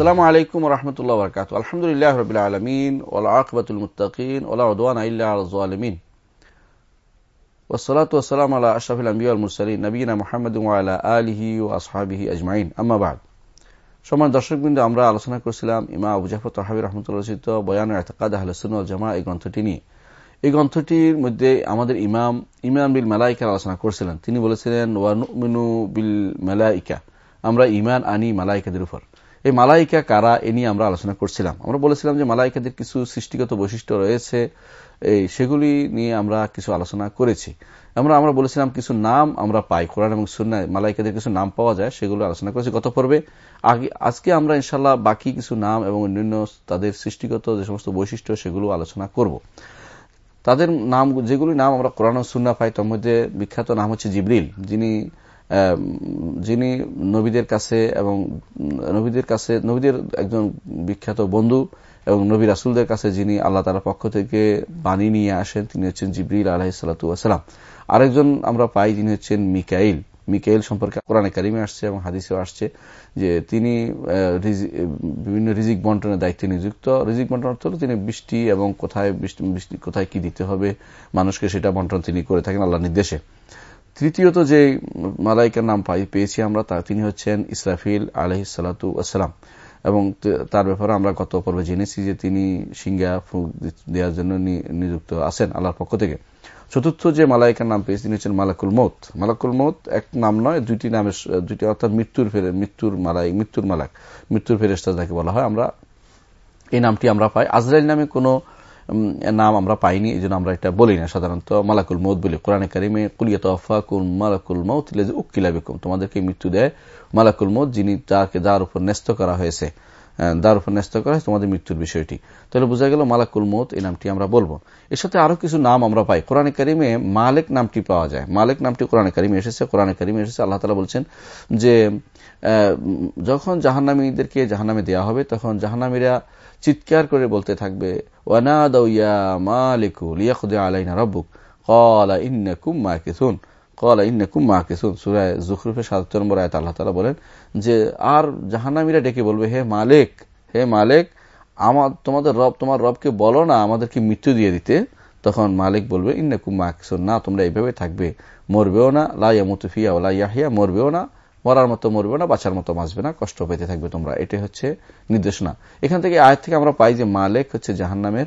আসসালামু আলাইকুম রহমতুল্লাহ বরকাত আলহামদুলিল্লাহ রবিল আলমিন ওলা আকবতুল মুতাকিন ওলা উদ্দান আলমিন ওসলাত ওসালাম আল্লাহ আশরাফুল আম্বিউল মুরসালিন নবীনা মোহাম্মদ আলহি ও আসহাবিহি আজমাইন। আম্মাবাদ সমান দর্শকবৃন্দ, আমরা আলোচনা করছিলাম ইমা আবু জাফর তহাবি রহমতুল্লাহ রচিত বয়ান এতকাদ আহলসুল জামা এই গ্রন্থটি নিয়ে। এই গ্রন্থটির মধ্যে আমাদের ইমাম ইমাম বিল মালাইকার আলোচনা করছিলেন। তিনি বলেছিলেন ওয়ানু বিল মালাইকা। আমরা ইমান আনি মালাইকাদের উপর। এই মালাইকা কারা এ নিয়ে আমরা আলোচনা করছিলাম। আমরা বলেছিলাম যে মালাইকাদের কিছু সৃষ্টিগত বৈশিষ্ট্য রয়েছে, এই সেগুলি নিয়ে আমরা কিছু আলোচনা করেছি। আমরা আমরা বলেছিলাম কিছু নাম আমরা পাই, কোরআন এবং সুন্নায় মালাইকাদের কিছু নাম পাওয়া যায়, সেগুলো আলোচনা করেছি গত পর্বে। আজকে আমরা ইনশাল্লাহ বাকি কিছু নাম এবং অন্যান্য তাদের সৃষ্টিগত যে সমস্ত বৈশিষ্ট্য, সেগুলো আলোচনা করব। তাদের নাম, যেগুলি নাম আমরা কোরআন সুন্না পাই, তার মধ্যে বিখ্যাত নাম হচ্ছে জিবরিল। যিনি যিনি নবীদের কাছে এবং নবীদের কাছে, নবীদের একজন বিখ্যাত বন্ধু এবং নবী রাসুলদের কাছে যিনি আল্লাহ তালার পক্ষ থেকে বাণী নিয়ে আসেন, তিনি হচ্ছেন জিবরিল আলাহিসাল্লাম আরেকজন আমরা পাই যিনি হচ্ছেন মিকাইল। মিকাইল সম্পর্কে কোরআনে কারিমে আসছে এবং হাদিসেও আসছে যে তিনি বিভিন্ন রিজিক বন্টনের দায়িত্বে নিযুক্ত। রিজিক বন্টন অর্থ তিনি বৃষ্টি এবং কোথায় বৃষ্টি কোথায় কি দিতে হবে, মানুষকে সেটা বন্টন তিনি করে থাকেন আল্লাহ নির্দেশে। তৃতীয়ত যে মালাইকার নাম পাই, পেয়েছি আমরা, তা তিনি হচ্ছেন ইসরাফিল আলহ সালাতু আসসালাম এবং তার ব্যাপারে আমরা গত পর্বে জেনেছি যে তিনি সিঙ্গা ফুক দেওয়ার জন্য নিযুক্ত আছেন আল্লাহর পক্ষ থেকে। চতুর্থ যে মালাইকার নাম পেয়েছে তিনি হচ্ছেন মালাকুল মত মালাকুল মত এক নাম নয়, দুইটি নামের দুইটি অর্থাৎ মৃত্যুর ফেরে, মৃত্যুর মালাই, মৃত্যুর মালাক, মৃত্যুর ফেরেস্তা যাকে বলা হয়, আমরা এই নামটি আমরা পাই। আজরাইল নামে কোনো নাম আমরা পাইনি, এই জন্য আমরা এটা বলি না। সাধারণত মালাকুল মৌত বলি, কোরআনে কারিমে কুলিয়াত কুল মালাকুল মৌত উকিলা বেকুম তোমাদেরকে মৃত্যু দেয় মালাকুল মৌত যিনি যাকে, যার উপর ন্যস্ত করা হয়েছে। যার উপর ন্যস্ত করা হয় তোমাদের মৃত্যুর বিষয়টি। তাহলে বোঝা গেল মালাকুল মৌত এই নামটি আমরা বলব। এর সাথে আরও কিছু নাম আমরা পাই। কোরআনে কারিমে মালেক নামটি পাওয়া যায়। মালেক নামটি কোরআনে কারিমে এসেছে, কোরআনে কারিমে এসেছে। আল্লাহ তালা বলছেন যে যখন জাহান্নামীদেরকে জাহান্নামে দেওয়া হবে, তখন জাহান্নামীরা চিৎকার করে বলতে থাকবে ওয়ানা দৌয়া মালিকু লিয়াকুদে আলাইনা রব্বুক। কলা ইন্নাকুম মাকিসুন। ইন্নাকুম আয়ত আল্লাহ তালা বলেন যে, আর জাহান্নামীরা ডেকে বলবে, হে হে আমার তোমাদের রব, তোমার রবকে বলো না আমাদেরকে মৃত্যু দিয়ে দিতে। তখন মালিক বলবে, ইন্নাকুম মাকিসুন, না, তোমরা এইভাবে থাকবে। মরবেও না লাইয়ামুতুফিয়া ওলা ইয়াহিয়া মরবেও না, মরার মতো মরবে না, বাঁচার মতো বাঁচবে না, কষ্ট পেতে থাকবে তোমরা। এটাই হচ্ছে নির্দেশনা। এখান থেকে আয়ের থেকে আমরা পাই যে, মালেক হচ্ছে জাহান্নামের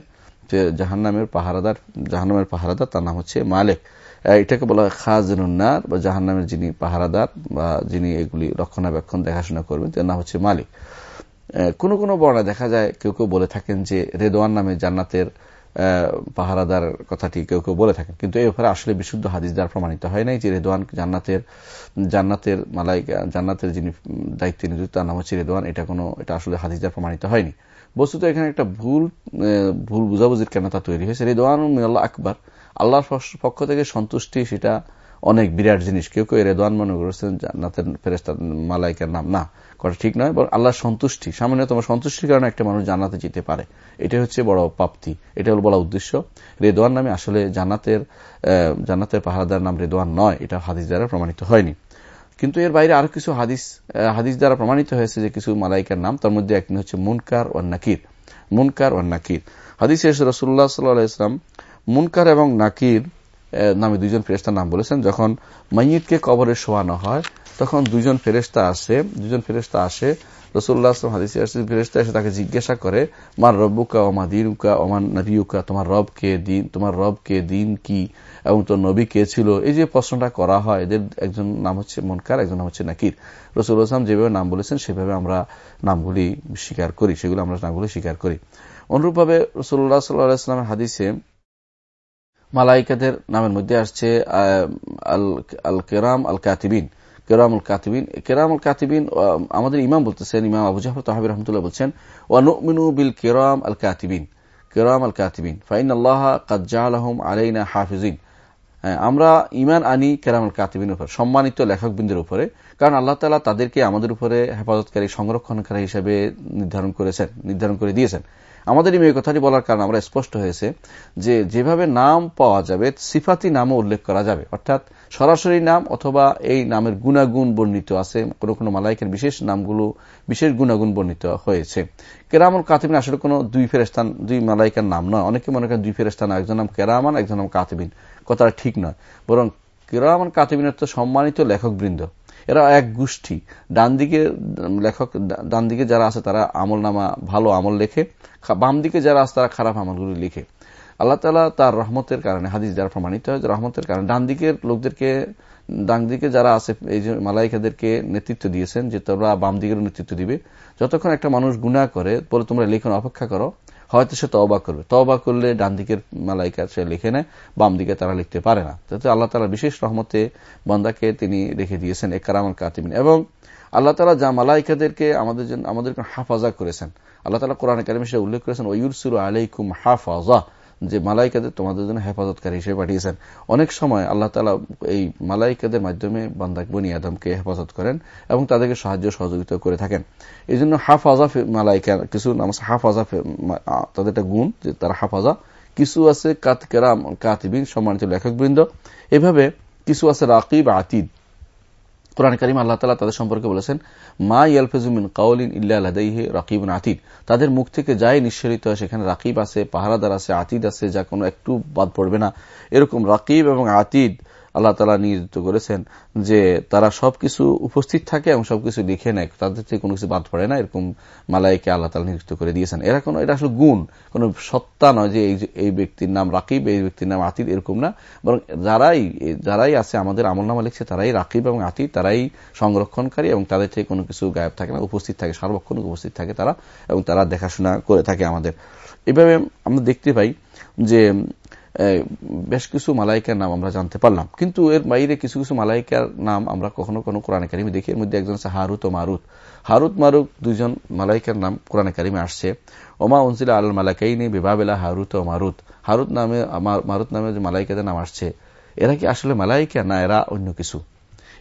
জাহান্নামের পাহারাদার জাহান্নামের পাহারাদার, তার নাম হচ্ছে মালেক। এটাকে বলা হয় খাজনুন্নার বা জাহান্নামের যিনি পাহারাদার বা যিনি এগুলি রক্ষণাবেক্ষণ, দেখাশোনা করবেন, তার নাম হচ্ছে মালিক। কোন কোন বর্ণায় দেখা যায়, কেউ কেউ বলে থাকেন যে রেদোয়ান নামে জান্নাতের পাহারাদার কথাটি কেউ কেউ বলে থাকেন। কিন্তু এই ব্যাপারে আসলে বিশুদ্ধ হাদিস প্রমাণিত হয় নাই যে রেদোয়ান জান্নাতের জান্নাতের মালাই জান্নাতের যিনি দায়িত্বে নিযুক্ত, তার নাম হচ্ছে রেদোয়ান এটা কোনো, এটা আসলে হাদিস প্রমাণিত হয়নি। বস্তুত এখানে একটা ভুল ভুল বুঝাবুঝির কেন তা তৈরি হয়েছে? রেদোয়ান আকবর। আল্লাহর পক্ষ থেকে সন্তুষ্টি, সেটা অনেক বিরাট জিনিস। কেউ কেউ রেদোয়ান মনে করেছেন মালাইকার নাম। না করা ঠিক নয়, বরং আল্লাহর সন্তুষ্টি। সামান্য তোমার সন্তুষ্টির কারণে একটা মানুষ জান্নাতে যেতে পারে। এটা হচ্ছে বড় প্রাপ্তি। এটা হল বলা উদ্দেশ্য। রেদোয়ান নামে আসলে জান্নাতের জান্নাতের পাহারাদার নাম রেদোয়ান নয়, এটা হাদিস দ্বারা প্রমাণিত হয়নি। কিন্তু এর বাইরে আরও কিছু হাদিস হাদিস দ্বারা প্রমাণিত হয়েছে যে কিছু মালাইকার নাম, তার মধ্যে একটি হচ্ছে মুনকার ও নাকির। মুনকার ও নাকির। হাদিস রসুল্লাহ সাল্লাহ ইসলাম মুনকার এবং নাকির নামে দুইজন ফেরেস্তার নাম বলেছেন। যখন মাইয়িদকে কবরে শোয়ানো হয়, তখন দুইজন ফেরেস্তা আসে দুজন ফেরেস্তা আসে রসুল্লাহ হাদিসে ফেরেস্তা এসে তাকে জিজ্ঞাসা করে, মার রব্বুকা ওমা দিনুকা ওমান নবীকা তোমার রব কে দিন, তোমার রব কে দিন কি এবং তোর নবী কে ছিল? এই যে প্রশ্নটা করা হয়, এদের একজন নাম হচ্ছে মনকার, একজন নাম হচ্ছে নাকির। রসুল আসলাম যেভাবে নাম বলেছেন, সেভাবে আমরা নামগুলি স্বীকার করি, সেগুলো আমরা নামগুলি স্বীকার করি। অনুরূপভাবে রসুল্লাহ সাল্লাহ হাদিসে মালাইকাদের নামের মধ্যে আসছে আল কেরাম আল কাতিবিন। কেরামুল কাতিবিন। কেরামুল কাতিবিন আমাদের ইমাম বলতেছেন, ইমাম আবু জাফর তাহাবির রহমতুল্লাহ বলছেন, ওয়ানুমিনু বিল কেরাম আল কাতিবিন। কেরাম আল কাতিবিন। ফাইন আল্লাহ কাজ্জাহম আলাইনা হাফিজিন। আমরা ইমান আনি কেরাম আল কাতিবিনের উপর, সম্মানিত লেখকবৃন্দের উপরে, কারণ আল্লাহ তালা তাদেরকে আমাদের উপরে হেফাজতকারী, সংরক্ষণকারী হিসেবে নির্ধারণ করেছেন, নির্ধারণ করে দিয়েছেন। আমাদের এই কথাটি বলার কারণ আমরা স্পষ্ট হয়েছে যে যেভাবে নাম পাওয়া যাবে, সিফাতি নামও উল্লেখ করা যাবে। অর্থাৎ সরাসরি নাম অথবা এই নামের গুণাগুণ বর্ণিত আছে। কোন কোন মালাইকের বিশেষ নামগুলো, বিশেষ গুণাগুণ বর্ণিত হয়েছে। কেরামুল কাতিবিন আসলে কোন দুই ফেরেস্তান দুই মালাইকার নাম নয়। অনেকে মনে করেন দুই ফেরেস্তান একজন নাম কেরামান, একজন নাম কাতিবিন। কথাটা ঠিক নয়। বরং কেরামান কাতিবিনের তো সম্মানিত লেখক বৃন্দ এরা এক গোষ্ঠী। ডান দিকে লেখক ডান দিকে যারা আছে তারা আমল নামা ভালো আমল লেখে বাম দিকে যারা আছে তারা খারাপ আমলগুলি লিখে। আল্লাহ তালা তার রহমতের কারণে, হাদিস যারা প্রমাণিত হয় রহমতের কারণে ডান দিকের লোকদেরকে ডান দিকে যারা আছে, এই যে মালাইকাদেরকে নেতৃত্ব দিয়েছেন যে তোমরা বাম দিকের নেতৃত্ব দিবে, যতক্ষণ একটা মানুষ গুণা করে পরে তোমরা লিখন অপেক্ষা করো হয়তো সে তবা করবে। তবা করলে ডান দিকের মালাইকা সে লিখে নেয় বাম দিকে তারা লিখতে পারে না। তাতে আল্লাহ তালা বিশেষ রহমতে বন্দাকে তিনি রেখে দিয়েছেন একরামান কাতিমিন। এবং আল্লাহ তালা যা মালাইকাদেরকে আমাদের আমাদেরকে হাফাজা করেছেন। আল্লাহ তালা কোরআন একাডেমি সে উল্লেখ করেছেন ওয়ুরসুর আলাইকুম হাফাজা। যে মালাইকাদের তোমাদের জন্য হেফাজতকারী হিসেবে পাঠিয়েছেন। অনেক সময় আল্লাহ তালা এই মালাইকাদের মাধ্যমে বান্দাক বনি আদমকে হেফাজত করেন এবং তাদেরকে সাহায্য সহযোগিতা করে থাকেন। এই জন্য হাফাজা মালাইকা, কিছু হাফাজা তাদের একটা গুণ যে তারা হাফাজা। কিছু আছে কাত কেরাম, কাতিবিন, সম্মানিত লেখকবৃন্দ। এভাবে কিছু আছে রাকিব আতিদ। কোরআন করিম আল্লাহ তালা তাদের সম্পর্কে বলেছেন, মা ইয়ালফেজুমিন কাউলিন ইল্লা আলাদাইহে রাকিবুন আতিদ। তাদের মুখ থেকে যাই নিঃসরিত হয়, সেখানে রাকিব আছে, পাহারাদার আছে, আতিদ আছে, যা কোনো একটু বাদ পড়বে না। এরকম রাকিব এবং আতিদ আল্লাহ তালা নিয়োজিত করেছেন যে তারা সবকিছু উপস্থিত থাকে এবং সবকিছু লিখে নেয়। তাদের থেকে কোনো কিছু বাদ পড়ে না, এরকম মালাইকে আল্লাহ তালা নিযুক্ত করে দিয়েছেন। এরা কোনো, এটা আসলে গুণ, কোন সত্তা নয় যে এই ব্যক্তির নাম রাকিব, এই ব্যক্তির নাম আতিদ এরকম না। বরং যারাই যারাই আছে আমাদের আমল নামা লিখছে, তারাই রাকিব এবং আতিদ তারাই সংরক্ষণকারী এবং তাদের থেকে কোনো কিছু গায়েব থাকে না, উপস্থিত থাকে সার্বক্ষণ উপস্থিত থাকে তারা এবং তারা দেখাশোনা করে থাকে আমাদের। এভাবে আমরা দেখতে পাই যে বেশ কিছু মালাইকার নাম আমরা জানতে পারলাম। কিন্তু এর বাইরে কিছু কিছু মালাইকার নাম আমরা কখনো কোনো কোরআন কারিমে দেখি। এর মধ্যে একজন আছে হারুত ও মারুত। হারুত মারুক দুইজন মালাইকার নাম কোরআন কারিমে আসছে। ওমা উনসিলা আল মালাকাইনি বিবাবেলা হারুত ও মারুত। হারুত নামে মারুত নামে যে মালাইকাদের নাম আসছে, এরা কি আসলে মালাইকা না এরা অন্য কিছু?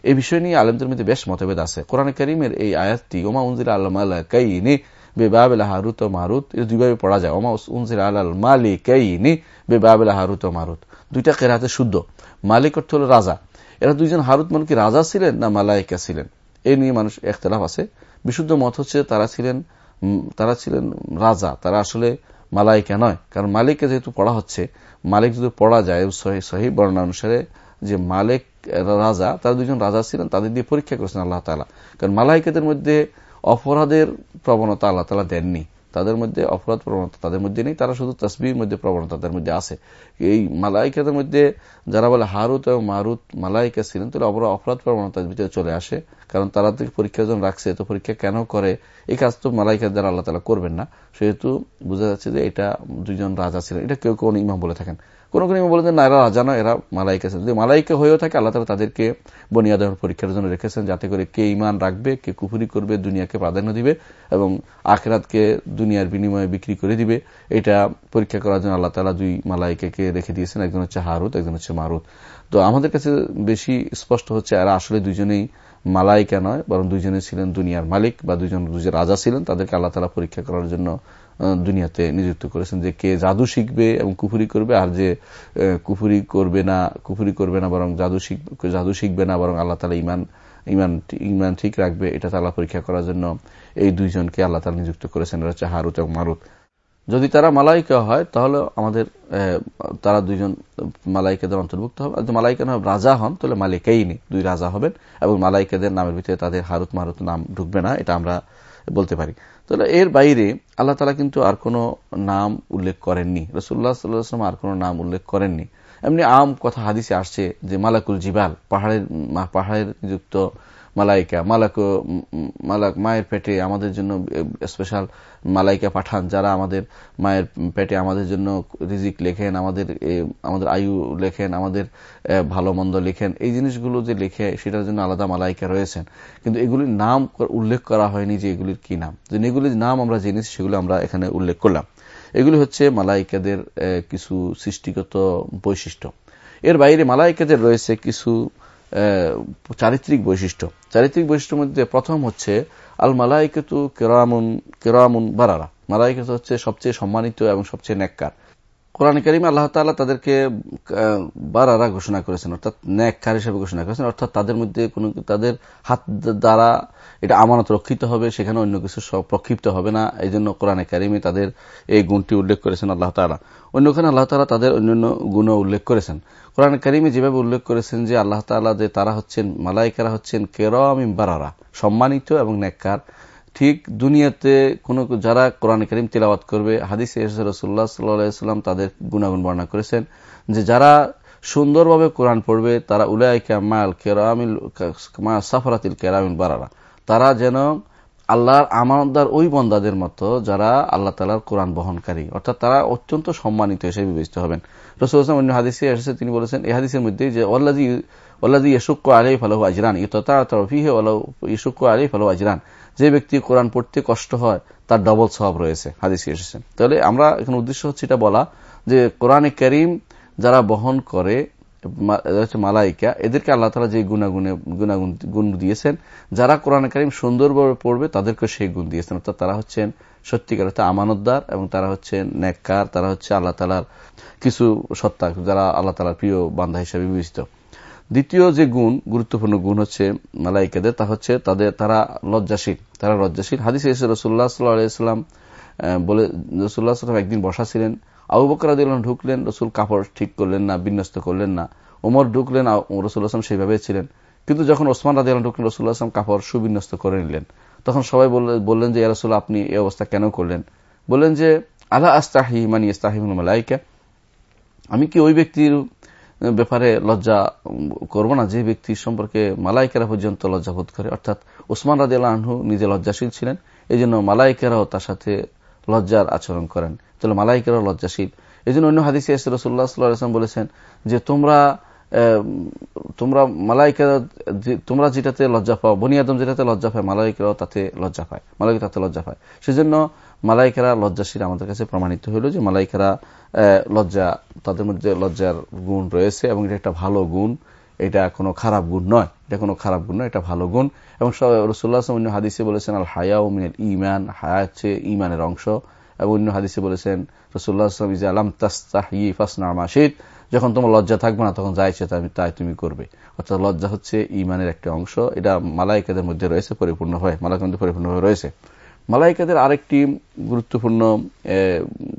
এই বিষয় নিয়ে আলমদের মধ্যে বেশ মতভেদ আছে। কোরআন করিমের এই আয়াতটি, ওমা উনজিলা আল মালাকাইনি বেবাবেলা হারুত ও মারুত। এটা দুইভাবে পড়া যায়। ওমা উনজিলা আল মালিকাইনি বেবাবেলা হারুত ও মারুত। দুইটা কেরাতে শুদ্ধ। মালিক অর্থ হল রাজা। এরা দুইজন হারুত মানে কি রাজা ছিলেন না মালাইকা ছিলেন? এই নিয়ে মানুষ একতলাফ আছে। বিশুদ্ধ মত হচ্ছে তারা ছিলেন তারা ছিলেন রাজা। তারা আসলে মালাইকা নয়। কারণ মালিককে যেহেতু পড়া হচ্ছে, মালিক যদি পড়া যায় সহি বর্ণনা অনুসারে যে মালিক, রাজা, তারা দুজন রাজা ছিলেন, তাদের দিয়ে পরীক্ষা করেছেন আল্লাহ তালা কারণ মালাইকাদের মধ্যে অপরাধের প্রবণতা আল্লাহ তালা দেননি। তাদের মধ্যে অপরাধ প্রবণতা তাদের মধ্যে নেই, তারা শুধু তসবির মধ্যে প্রবণতা তাদের মধ্যে আছে। এই মালাইকাদের মধ্যে যারা বলে হারুত এবং মারুত মালাইকা ছিলেন, তাহলে অপরাধ অপরাধ প্রবণতার ভিতরে চলে আসে। কারণ তারা পরীক্ষার জন্য রাখছে, তো পরীক্ষা কেন করে? এই কাজ তো মালাইকার দ্বারা আল্লাহ তালা করবেন না। সেহেতু বোঝা যাচ্ছে যে এটা দুজন রাজা ছিলেন। এটা কেউ কোন ইমাম বলে থাকেন। কোন কোন বলেন না, এরা রাজা নয়, এরা মালাইকা আছেন। যদি মালাইকা হয়েও থাকে, আল্লাহ তালা তাদেরকে বনিয়াদমের পরীক্ষার জন্য রেখেছেন যাতে করে কে ইমান রাখবে, কে কুফুরি করবে, দুনিয়াকে প্রাধান্য দিবে এবং আখরাতকে দুনিয়ার বিনিময়ে বিক্রি করে দিবে। এটা পরীক্ষা করার জন্য আল্লাহ তালা দুই মালাইকাকে রেখে দিয়েছেন, একজন হচ্ছে হারুত একজন হচ্ছে মারুত তো আমাদের কাছে বেশি স্পষ্ট হচ্ছে, এরা আসলে দুজনেই মালাইকা নয়, বরং দুজনে ছিলেন দুনিয়ার মালিক বা দুজন দুজন রাজা ছিলেন, তাদেরকে আল্লাহ তালা পরীক্ষা করার জন্য দুনিয়াতে নিযুক্ত করেছেন যে কে জাদু শিখবে এবং কুফুরি করবে আর যে কুফুরি করবে না, কুফুরি করবে না বরং জাদু শিখবে জাদু শিখবে না বরং আল্লাহ তালা ইমান ইমান ইমান ঠিক রাখবে, এটা তালা পরীক্ষা করার জন্য এই দুইজনকে আল্লাহ তালা নিযুক্ত করেছেন এটা হচ্ছে হারুত এবং মারুত। যদি তারা মালাইকা হয়, তাহলে আমাদের তারা দুইজন মালাইকাদের অন্তর্ভুক্ত হবে। যদি মালাইকা না রাজা হন, তাহলে মালিকাইনি দুই রাজা হবেন এবং মালাইকাদের নামের ভিতরে তাদের হারুত মারুত নাম ঢুকবে না, এটা আমরা বলতে পারি। তাহলে এর বাইরে আল্লাহ তালা কিন্তু আর কোনো নাম উল্লেখ করেননি। রসুল্লাহ সাল্লাম আর কোনো নাম উল্লেখ করেননি। এমনি আম কথা হাদিসে আসছে যে মালাকুল জিবাল, পাহাড়ের পাহাড়ের যুক্ত মালাইকা, মালাক মালাক মায়ের পেটে আমাদের জন্য স্পেশাল মালাইকা পাঠান, যারা আমাদের মায়ের পেটে আমাদের জন্য রিজিক লেখেন, আমাদের আমাদের আয়ু লেখেন, আমাদের ভালো মন্দ লেখেন। এই জিনিসগুলো যে লেখে, সেটার জন্য আলাদা মালাইকা রয়েছেন। কিন্তু এগুলির নাম উল্লেখ করা হয়নি যে এগুলির কি নাম। এগুলির নাম আমরা জেনেছি, সেগুলো আমরা এখানে উল্লেখ করলাম। এগুলি হচ্ছে মালাইকাদের কিছু সৃষ্টিগত বৈশিষ্ট্য। এর বাইরে মালাইকাদের রয়েছে কিছু চারিত্রিক বৈশিষ্ট্য। চারিত্রিক বৈশিষ্ট্যের মধ্যে প্রথম হচ্ছে আল মালাইকেতু কেরামুন কেরামুন বারারা। মালাইকেতু হচ্ছে সবচেয়ে সম্মানিত এবং সবচেয়ে নেককার। কোরআন করিম আল্লাহ তালা তাদেরকে বারারা ঘোষণা করেছেন, অর্থাৎ ন্যাককার হিসেবে ঘোষণা করেছেন, অর্থাৎ তাদের মধ্যে কোন, তাদের হাত দ্বারা এটা আমানত রক্ষিত হবে, সেখানে অন্য কিছু প্রক্ষিপ্ত হবে না এই জন্য কোরআনে কারিমে তাদের এই গুণটি উল্লেখ করেছেন আল্লাহ তালা অন্যখানে আল্লাহ তালা তাদের অন্যান্য গুণ উল্লেখ করেছেন। কোরআন কারিমে যেভাবে উল্লেখ করেছেন যে আল্লাহ তালা যে তারা হচ্ছেন, মালাইকারা হচ্ছেন কেরম বারারা, সম্মানিত এবং ন্যাক্কার ঠিক দুনিয়াতে কোন যারা কোরআন করিম তিলাওয়াত করবে, হাদিস রসুল্লাহ সাল্লাম তাদের গুণাগুণ বর্ণনা করেছেন যে যারা সুন্দরভাবে কোরআন পড়বে, তারা উলাইকা মাল কেরামিল সাফরাতিল কেরামিল বারারা। তারা যেন আল্লাহর আমানদার ওই বন্দাদের মতো যারা আল্লাহ তালার কোরআন বহনকারী। অর্থাৎ তারা অত্যন্ত সম্মানিত হিসেবে বিবেচিত হবেন। রসুল অন্য হাদিসে এসেছে, তিনি বলেছেন এই হাদিসের মধ্যে যে ওল্লাদি ওল্লাদি ইসুক্ক আলী ফালাহু আজরান ইততা ইসুক্ক আলী ফালাহু আজরান। যে ব্যক্তি কোরআন পড়তে কষ্ট হয়, তার ডবল স্বভাব রয়েছে। হাদিসে এসেছে। তাহলে আমরা এখানে উদ্দেশ্য হচ্ছে এটা বলা যে কোরআনে করিম যারা বহন করে মালাইকা, এদেরকে আল্লাহ তালা যে গুণাগুণে, গুণাগুণ, গুণ দিয়েছেন, যারা কোরআন করিম সুন্দরভাবে পড়বে তাদেরকে সেই গুণ দিয়েছেন। অর্থাৎ তারা হচ্ছেন সত্যিকার অর্থাৎ আমানতদার এবং তারা হচ্ছেন ন্যাক্কার, তারা হচ্ছে আল্লাহ তালার কিছু সত্তা, যারা আল্লাহ তালার প্রিয় বান্ধা হিসেবে বিবেচিত। দ্বিতীয় যে গুণ, গুরুত্বপূর্ণ গুণ হচ্ছে মালাইকাদের, তা হচ্ছে তাদের, তারা লজ্জাশীল তারা লজ্জাশীল। হাদিস এসে রসুল্লাহ সাল্লাহাম বলে রসুল্লাহ সাল্লাম একদিন বসা ছিলেন। আবু বকরাদ ঢুকলেন, রসুল কাপড় ঠিক করলেন না, বিন্যস্ত করলেন না। ওমর ঢুকলেন রসুল আসলাম সেইভাবে ছিলেন। কিন্তু যখন ওসমান রাজি ঢুকলেন রসুল্লাহ আসলাম কাপড় সুবিন্যস্ত করে নিলেন। তখন সবাই বললেন যে রসুল আপনি এই অবস্থা কেন করলেন? বললেন যে আল্লাহ আস্তাহি মানি ইস্তাহিমুল মালাইকা? আমি কি ওই ব্যক্তির ব্যাপারে লজ্জা করব না। যে ব্যক্তি সম্পর্কে মালাইকেরা পর্যন্ত লজ্জা বোধ করে, অর্থাৎ উসমান রাজি আনহু নিজে লজ্জাশীল ছিলেন এই জন্য মালাইকেরাও তার সাথে লজ্জার আচরণ করেন। তাহলে মালাইকেরাও লজ্জাশীল। এই জন্য অন্য হাদিসে রসুল্লাহ সাল্লাম বলেছেন যে, তোমরা তোমরা মালাইকা তোমরা যেটাতে লজ্জা পাও, বনি আদম যেটাতে লজ্জা পায়, মালাইকেরাও তাতে লজ্জা পায়, মালাইকা তাতে লজ্জা পায়। সেজন্য মালাইকেরা লজ্জাশীল আমাদের কাছে প্রমাণিত হইল যে মালাইকেরা লজ্জা, তাদের মধ্যে লজ্জার গুণ রয়েছে এবং এটা একটা ভালো গুণ। এটা কোনো খারাপ গুণ নয়। এটা কোনো খারাপ গুণ নয়, এটা ভালো গুণ। এবং রসুল্লাহ অন্য হাদিসে বলেছেন আল হায়া মিনের ইমান হায়া হচ্ছে ইমানের অংশ। এবং অন্য হাদিসে বলেছেন রসুল্লাহ আসলাম আলাম তাস্তাহি ফাসনা যখন তোমার লজ্জা থাকবে না, তখন যা ইচ্ছে তাই তুমি করবে। অর্থাৎ লজ্জা হচ্ছে ইমানের একটা অংশ। এটা মালাইকাদের মধ্যে রয়েছে পরিপূর্ণ হয় মালাইকের মধ্যে পরিপূর্ণভাবে রয়েছে। মালাইকাদের আরেকটি গুরুত্বপূর্ণ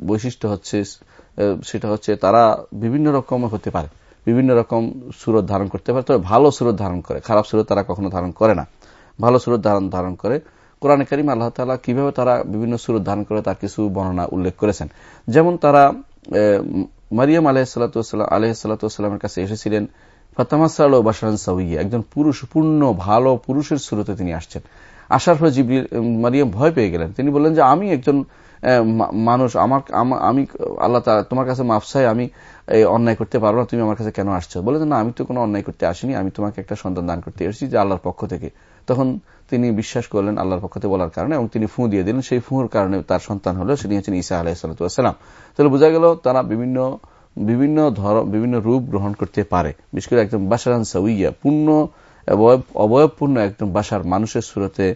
বৈশিষ্ট্য হচ্ছে সেটা হচ্ছে তারা বিভিন্ন রকম হতে পারে, বিভিন্ন রকম সুরত ধারণ করতে পারে, তবে ভালো সুরত ধারণ করে, খারাপ সুরত তারা কখনো ধারণ করে না। ভালো সুরত ধারণ ধারণ করে, কোরআন করিম আল্লাহ তালা কীভাবে তারা বিভিন্ন সুরত ধারণ করে তার কিছু বর্ণনা উল্লেখ করেছেন। যেমন তারা মারিয়াম আলহাম আলহামের কাছে এসেছিলেন, ফাতামাসাল বাসান সাউইয়া একজন পুরুষ, পূর্ণ, ভালো পুরুষের সুরতে তিনি আসছেন। আসার পরে জিবরিল মারিয়াম ভয় পেয়ে গেলেন। তিনি বললেন যে, আমি একজন মানুষ আমার আমি আল্লাহ তোমার কাছে মাফসাই আমি অন্যায় করতে পারব না, তুমি আমার কাছে কেন আসছো? বলে না, আমি তো কোনো অন্যায় করতে আসিনি, আমি তোমাকে একটা সন্তান দান করতে এসেছি, যে আল্লাহর পক্ষ থেকে। তখন তিনি বিশ্বাস করলেন আল্লাহর পক্ষ থেকে বলার কারণে এবং তিনি ফু দিয়ে দিলেন। সেই ফুঁর কারণে তার সন্তান হলো সেটি হচ্ছেন ইসা আলাহিসাল্লাম তাহলে বোঝা গেল তারা বিভিন্ন বিভিন্ন ধর, বিভিন্ন রূপ গ্রহণ করতে পারে। বিশেষ করে একদম বাসারান সাউইয়া পূর্ণ অবয়বপূর্ণ একদম বাসার মানুষের সুরতে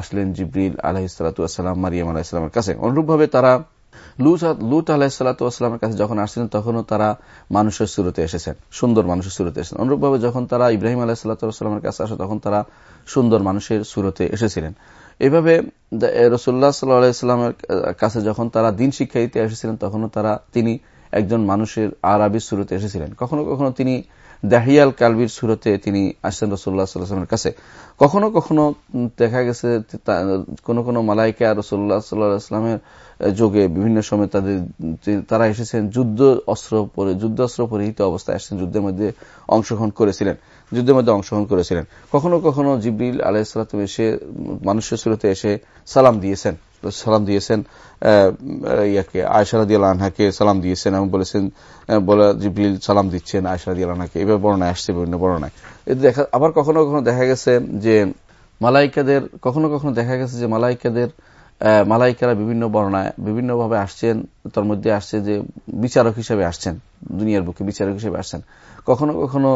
আসলেন জিব্রিল আলাহিসাল্লাম মারিয়াম আলাহিসামের কাছে। অনুরূপভাবে তারা লুট আলাহিসাল্লামের কাছে যখন আসছিলেন তখনও তারা মানুষের সুরতে এসেছেন, সুন্দর মানুষের সুরতে এসেছেন। অনুরূপভাবে যখন তারা ইব্রাহিম আলাহিসাল্লামের কাছে আসে, তখন তারা সুন্দর মানুষের সুরতে এসেছিলেন। এভাবে রসুল্লাহ সাল্লাহামের কাছে যখন তারা দিন শিক্ষা দিতে এসেছিলেন, তখনও তারা তিনি একজন মানুষের আরবির সুরতে এসেছিলেন। কখনো কখনো তিনি দাহিয়াল কালবির সুরতে তিনি আসছেন রসুল্লাহ সাল্লাহামের কাছে। কখনো কখনো দেখা গেছে কোন কোন মালাইকা রসুল্লাহ সাল্লাহামের যোগে বিভিন্ন সময় তাদের তারা এসেছেন, যুদ্ধ অস্ত্র পরে, যুদ্ধ অস্ত্র পরিহিত অবস্থায় আসছেন যুদ্ধের মধ্যে অংশগ্রহণ করেছিলেন, যুদ্ধের মধ্যে অংশগ্রহণ করেছিলেন। কখনো কখনো জিবরিল আলাহিসাল্লাম এসে, মানুষের সুরতে এসে সালাম দিয়েছেন। সালাম দিয়েছেন ইয়াকে আয়সারাদি সালাম দিয়েছেন এবং বলেছেন বলে সালাম দিচ্ছেন আয়সারাদি আনহাকে। এভাবে বর্ণায় আসছে বিভিন্ন বর্ণায়। দেখা আবার কখনো কখনো দেখা গেছে যে মালাইকাদের কখনো কখনো দেখা গেছে যে মালাইকাদের মালাইকারা বিভিন্ন বর্ণায় বিভিন্নভাবে আসছেন, তার মধ্যে আসছে যে বিচারক হিসেবে আসছেন, দুনিয়ার বুকে বিচারক হিসেবে আসছেন। কখনো কখনো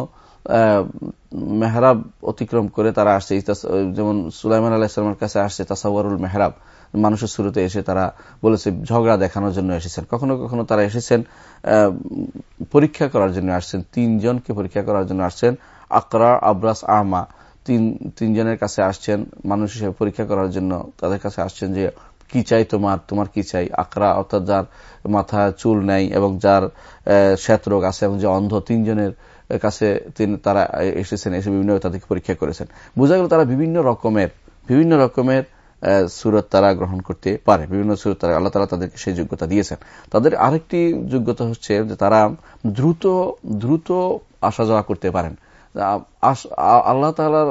মেহরাব অতিক্রম করে তারা আসছে। যেমন সুলাইমান আলাহিসামের কাছে আসছে তাসাওয়ারুল মেহরাব। মানুষের শুরুতে এসে তারা বলেছে, ঝগড়া দেখানোর জন্য এসেছেন। কখনো কখনো তারা এসেছেন পরীক্ষা করার জন্য আসছেন, তিনজনকে পরীক্ষা করার জন্য আসছেন, আকরা, আব্রাস আমা তিন, তিনজনের কাছে আসছেন, মানুষ হিসেবে পরীক্ষা করার জন্য তাদের কাছে আসছেন যে, কি চাই তোমার? তোমার কি চাই? আকরা অর্থাৎ যার মাথা চুল নেই এবং যার শ্বেতরোগ আছে এবং যে অন্ধ তিনজনের কাছে তারা এসেছেন, এসে বিভিন্ন তাদেরকে পরীক্ষা করেছেন। বোঝা গেল তারা বিভিন্ন রকমের বিভিন্ন রকমের সুরত তারা গ্রহণ করতে পারে। বিভিন্ন সুরত তারা, আল্লাহ তালা তাদেরকে সেই যোগ্যতা দিয়েছেন। তাদের আরেকটি যোগ্যতা হচ্ছে যে তারা দ্রুত দ্রুত আসা যাওয়া করতে পারেন। আল্লাহ তালার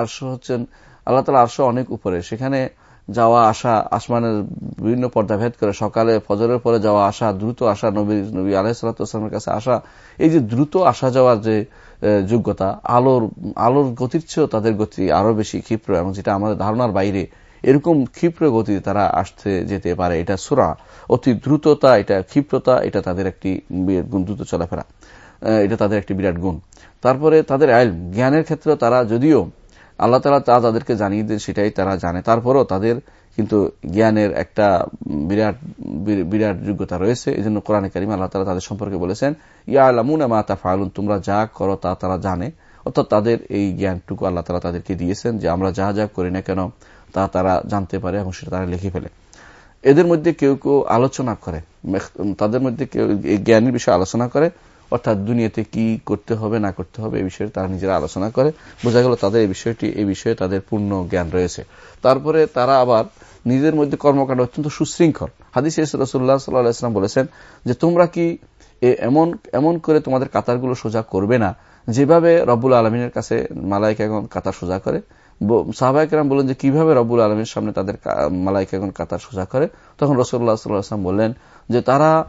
আর্শ হচ্ছেন, আল্লাহ তালা আর্শ অনেক উপরে। সেখানে যাওয়া, আসা, আসমানের বিভিন্ন পর্দা ভেদ করে সকালে ফজরের পরে যাওয়া, আসা, দ্রুত আসা, নবী নবী আলাহিসাল্লামের কাছে আসা, এই যে দ্রুত আসা যাওয়ার যে যোগ্যতা, আলোর আলোর গতির চেয়েও তাদের গতি আরও বেশি ক্ষিপ্র এবং যেটা আমাদের ধারণার বাইরে এরকম ক্ষিপ্র গতি তারা আসতে যেতে পারে। এটা সুরা। অতি দ্রুততা, এটা ক্ষিপ্রতা, এটা তাদের একটি দ্রুত চলাফেরা। এটা তাদের একটি বিরাট গুণ। তারপরে তাদের আইল, জ্ঞানের ক্ষেত্রে তারা যদিও আল্লাহ তালা তা তাদেরকে জানিয়ে দেন, সেটাই তারা জানে। তারপরও তাদের কিন্তু জ্ঞানের একটা বিরাট বিরাট যোগ্যতা রয়েছে। এই জন্য কোরআনে কারিম আল্লাহ তালা তাদের সম্পর্কে বলেছেন ইয়া আলামুন মা তা ফালুন তোমরা যা করো তা তারা জানে। অর্থাৎ তাদের এই জ্ঞানটুকু আল্লাহ তালা তাদেরকে দিয়েছেন যে আমরা যা যা করি না কেন তা তারা জানতে পারে এবং সেটা তারা লিখে ফেলে। এদের মধ্যে কেউ কেউ আলোচনা করে তাদের মধ্যে কেউ জ্ঞানের বিষয়ে আলোচনা করে, অর্থাৎ দুনিয়াতে কি করতে হবে, না করতে হবে এই বিষয়ে তারা নিজেরা আলোচনা করে। বোঝা গেল তাদের এই বিষয়টি, এই বিষয়ে তাদের পূর্ণ জ্ঞান রয়েছে। তারপরে তারা আবার নিজের মধ্যে কর্মকাণ্ড অত্যন্ত সুশৃঙ্খল। হাদিস রসুল্লাহ সাল্লাহাম বলেছেন যে, তোমরা কি এমন এমন করে তোমাদের কাতারগুলো সোজা করবে না? যেভাবে রব্বুল আলমিনের কাছে মালাইকা এখন কাতার সোজা করে সাহবাহিকেরাম বলেন যে, কীভাবে রব্বুল আলমীর সামনে তাদের মালাইকা এখন কাতার সোজা করে? তখন রসুল্লাহ সাল্লাহাম বললেন যে, তারা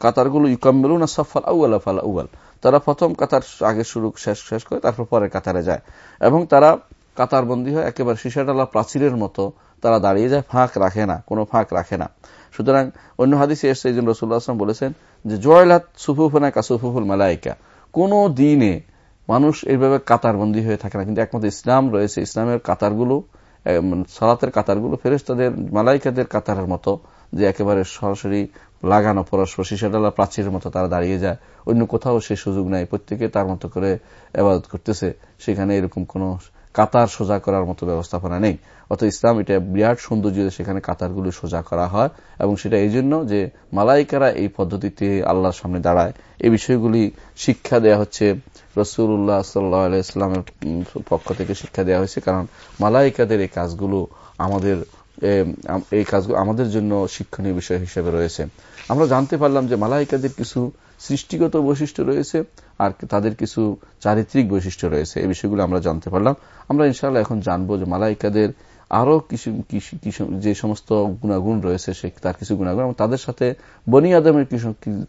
কাতারগুলো ইকাম্মেলু না সফল আউ্ল ফাল আউ্ল তারা প্রথম কাতার আগে শুরু শেষ শেষ করে তারপর পরের কাতারে যায়। এবং তারা কাতার বন্দী হয় একেবারে শিশাডালা প্রাচীরের মতো তারা দাঁড়িয়ে যায়, ফাঁক রাখে না, কোনো ফাঁক রাখে না। সুতরাং অন্য হাদিসে জন্য রসুল্লাহ আসলাম বলেছেন যে জয়লাত সুফুফনা কাসুফুফুল মালাইকা। কোন দিনে মানুষ এইভাবে কাতার বন্দী হয়ে থাকে না। কিন্তু একমাত্র ইসলাম রয়েছে। ইসলামের কাতারগুলো সালাতের কাতারগুলো ফেরেস্তাদের মালাইকাদের কাতারের মতো যে একেবারে সরাসরি লাগানো পরস্পর শিশাডালা প্রাচীরের মতো তারা দাঁড়িয়ে যায়। অন্য কোথাও সে সুযোগ নাই। প্রত্যেকে তার মতো করে আবাদত করতেছে। সেখানে এরকম কোন কাতার সোজা করার মতো ব্যবস্থাপনা নেই। অত ইসলাম এটা বিরাট সৌন্দর্য সেখানে কাতারগুলো সোজা করা হয় এবং সেটা এই জন্য যে মালাইকারা এই পদ্ধতিতে আল্লাহর সামনে দাঁড়ায়। এই বিষয়গুলি শিক্ষা দেয়া হচ্ছে রসুল্লাহ সাল্লাহ পক্ষ থেকে শিক্ষা দেওয়া হয়েছে। কারণ মালাইকাদের এই কাজগুলো আমাদের এই কাজগুলো আমাদের জন্য শিক্ষণীয় বিষয় হিসেবে রয়েছে। আমরা জানতে পারলাম যে মালাইকাদের কিছু সৃষ্টিগত বৈশিষ্ট্য রয়েছে আর তাদের কিছু চারিত্রিক বৈশিষ্ট্য রয়েছে। এই বিষয়গুলো আমরা জানতে পারলাম। আমরা ইনশাল্লাহ এখন জানব যে মালাইকাদের আরও কিছু যে সমস্ত গুণাগুণ রয়েছে সে, তার কিছু গুণাগুণ এবং তাদের সাথে বনি আদমের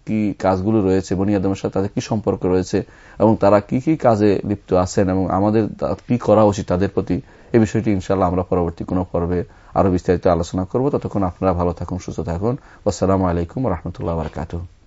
কি কাজগুলো রয়েছে, বনি আদমের সাথে তাদের কি সম্পর্ক রয়েছে এবং তারা কি কি কাজে লিপ্ত আছেন এবং আমাদের কি করা উচিত তাদের প্রতি এই বিষয়টি ইনশাল্লাহ আমরা পরবর্তী কোনো পর্বে আরও বিস্তারিত আলোচনা করব। ততক্ষণ আপনারা ভালো থাকুন, সুস্থ থাকুন। আসসালামু আলাইকুম রহমতুল্লাহ বারকাতুহ।